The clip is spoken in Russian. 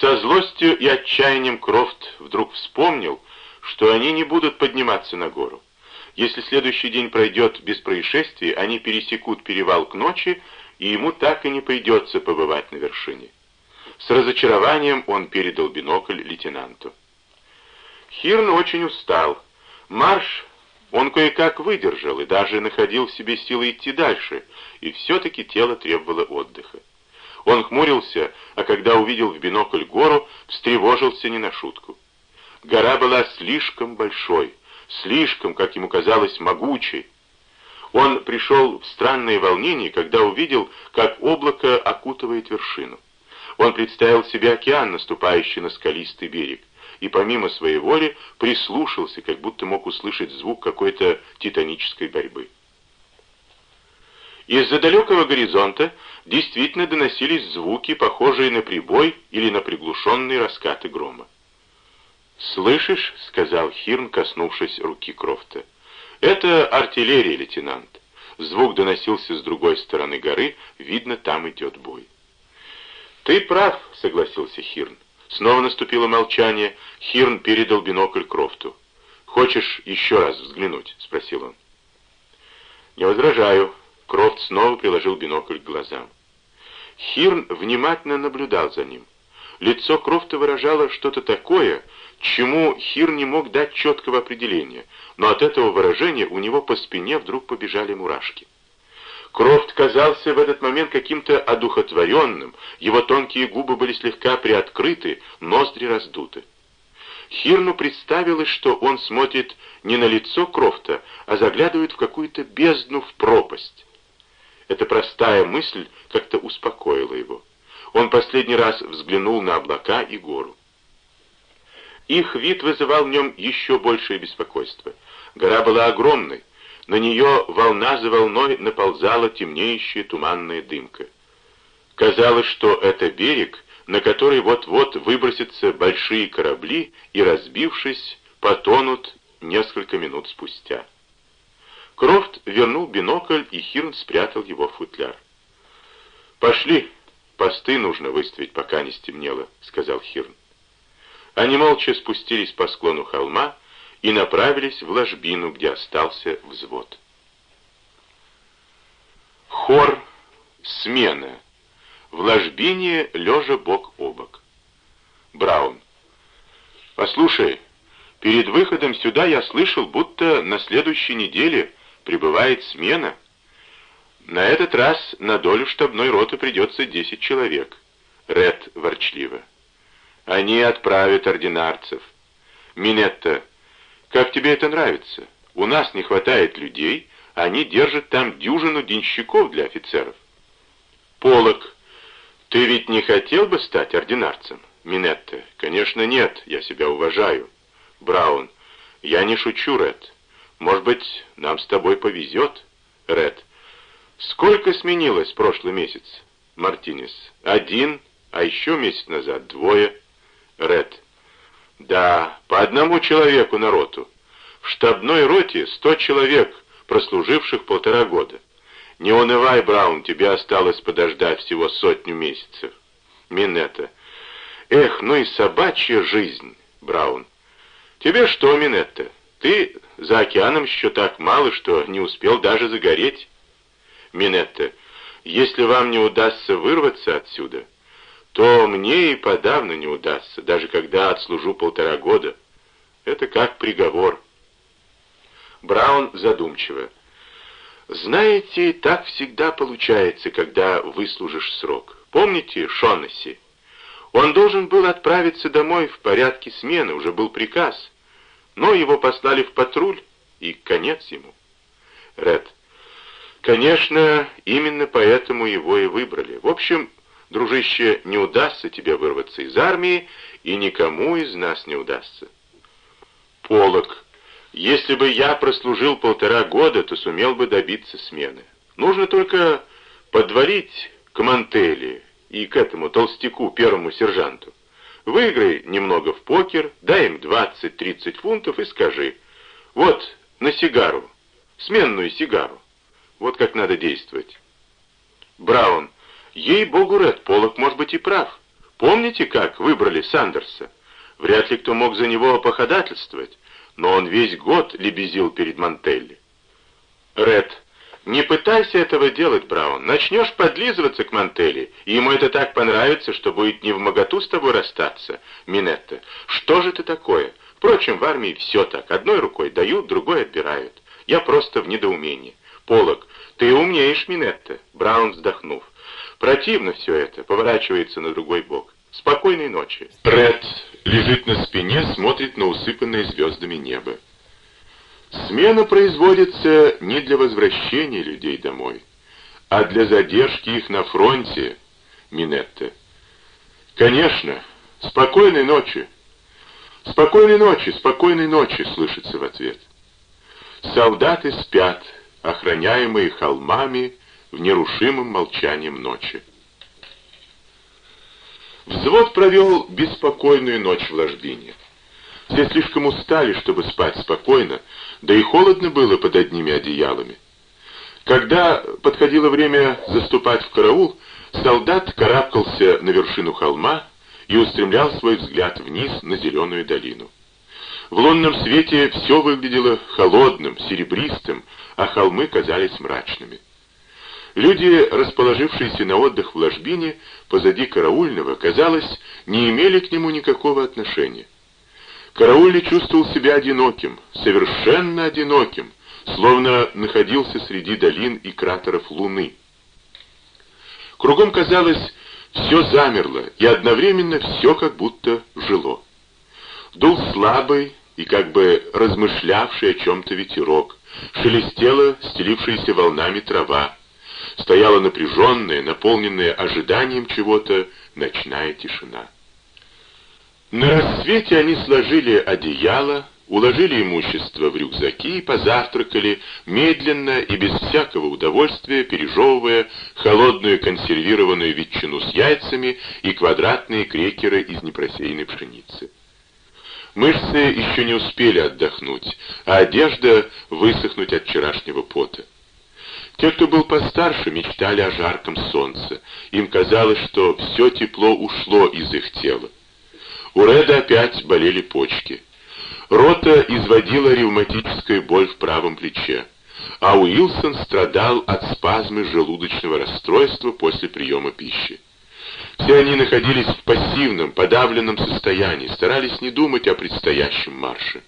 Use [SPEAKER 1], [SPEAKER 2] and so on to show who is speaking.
[SPEAKER 1] Со злостью и отчаянием Крофт вдруг вспомнил, что они не будут подниматься на гору. Если следующий день пройдет без происшествий, они пересекут перевал к ночи, и ему так и не придется побывать на вершине. С разочарованием он передал бинокль лейтенанту. Хирн очень устал. Марш он кое-как выдержал и даже находил в себе силы идти дальше, и все-таки тело требовало отдыха. Он хмурился, а когда увидел в бинокль гору, встревожился не на шутку. Гора была слишком большой, слишком, как ему казалось, могучей. Он пришел в странное волнение, когда увидел, как облако окутывает вершину. Он представил себе океан, наступающий на скалистый берег, и помимо своей воли прислушался, как будто мог услышать звук какой-то титанической борьбы. Из-за далекого горизонта действительно доносились звуки, похожие на прибой или на приглушенные раскаты грома. «Слышишь?» — сказал Хирн, коснувшись руки Крофта. «Это артиллерия, лейтенант. Звук доносился с другой стороны горы, видно, там идет бой». «Ты прав», — согласился Хирн. Снова наступило молчание. Хирн передал бинокль Крофту. «Хочешь еще раз взглянуть?» — спросил он. «Не возражаю». Крофт снова приложил бинокль к глазам. Хирн внимательно наблюдал за ним. Лицо Крофта выражало что-то такое, чему Хир не мог дать четкого определения, но от этого выражения у него по спине вдруг побежали мурашки. Крофт казался в этот момент каким-то одухотворенным, его тонкие губы были слегка приоткрыты, ноздри раздуты. Хирну представилось, что он смотрит не на лицо Крофта, а заглядывает в какую-то бездну, в пропасть. Эта простая мысль как-то успокоила его. Он последний раз взглянул на облака и гору. Их вид вызывал в нем еще большее беспокойство. Гора была огромной, на нее волна за волной наползала темнеющая туманная дымка. Казалось, что это берег, на который вот-вот выбросятся большие корабли и, разбившись, потонут несколько минут спустя. Крофт вернул бинокль, и Хирн спрятал его в футляр. «Пошли, посты нужно выставить, пока не стемнело», — сказал Хирн. Они молча спустились по склону холма, и направились в ложбину, где остался взвод. Хор смена. В ложбине лежа бок о бок. Браун. Послушай, перед выходом сюда я слышал, будто на следующей неделе прибывает смена. На этот раз на долю штабной роты придется 10 человек. Ред ворчливо. Они отправят ординарцев. Минетта, как тебе это нравится? У нас не хватает людей, они держат там дюжину денщиков для офицеров. Полок, ты ведь не хотел бы стать ординарцем? Минетта, конечно нет, я себя уважаю. Браун, я не шучу, Ред. Может быть, нам с тобой повезет? Ред, сколько сменилось прошлый месяц? Мартинес, один, а еще месяц назад двое. Ред, да, по одному человеку на роту. В штабной роте сто человек, прослуживших полтора года. Не унывай, Браун, тебе осталось подождать всего сотню месяцев. Минетта. Эх, ну и собачья жизнь, Браун. Тебе что, Минетта? Ты за океаном еще так мало, что не успел даже загореть. Минетта. Если вам не удастся вырваться отсюда, то мне и подавно не удастся, даже когда отслужу полтора года. Это как приговор. Браун задумчиво. Знаете, так всегда получается, когда выслужишь срок. Помните Шоннесси? Он должен был отправиться домой в порядке смены, уже был приказ. Но его послали в патруль, и конец ему. Ред. Конечно, именно поэтому его и выбрали. В общем, Дружище, не удастся тебе вырваться из армии, и никому из нас не удастся. Полок. Если бы я прослужил полтора года, то сумел бы добиться смены. Нужно только подварить к Мантели и к этому толстяку, первому сержанту. Выиграй немного в покер, дай им 20-30 фунтов и скажи, вот, на сигару, сменную сигару. Вот как надо действовать. Браун. Ей-богу, Ред, Полок может быть и прав. Помните, как выбрали Сандерса? Вряд ли кто мог за него походатайствовать, но он весь год лебезил перед Мантелли. Ред, не пытайся этого делать, Браун. Начнешь подлизываться к Мантелли, и ему это так понравится, что будет не в моготу с тобой расстаться. Минетта, что же ты такое? Впрочем, в армии все так. Одной рукой дают, другой отбирают. Я просто в недоумении. Полок, ты умнеешь, Минетта. Браун вздохнув. Противно все это, поворачивается на другой бок. Спокойной ночи. Ред лежит на спине, смотрит на усыпанное звездами небо. Смена производится не для возвращения людей домой, а для задержки их на фронте, Минетта. Конечно, спокойной ночи. Спокойной ночи, спокойной ночи, слышится в ответ. Солдаты спят, охраняемые холмами в нерушимом молчанием ночи. Взвод провел беспокойную ночь в ложбине. Все слишком устали, чтобы спать спокойно, да и холодно было под одними одеялами. Когда подходило время заступать в караул, солдат карабкался на вершину холма и устремлял свой взгляд вниз на зеленую долину. В лунном свете все выглядело холодным, серебристым, а холмы казались мрачными. Люди, расположившиеся на отдых в ложбине, позади караульного, казалось, не имели к нему никакого отношения. Караульный чувствовал себя одиноким, совершенно одиноким, словно находился среди долин и кратеров Луны. Кругом, казалось, все замерло, и одновременно все как будто жило. Дул слабый и как бы размышлявший о чем-то ветерок, шелестела стелившаяся волнами трава, стояла напряженная, наполненная ожиданием чего-то ночная тишина. На рассвете они сложили одеяло, уложили имущество в рюкзаки и позавтракали, медленно и без всякого удовольствия пережевывая холодную консервированную ветчину с яйцами и квадратные крекеры из непросеянной пшеницы. Мышцы еще не успели отдохнуть, а одежда высохнуть от вчерашнего пота. Те, кто был постарше, мечтали о жарком солнце. Им казалось, что все тепло ушло из их тела. У Реда опять болели почки. Рота изводила ревматическая боль в правом плече, а Уилсон страдал от спазмы желудочного расстройства после приема пищи. Все они находились в пассивном, подавленном состоянии, старались не думать о предстоящем марше.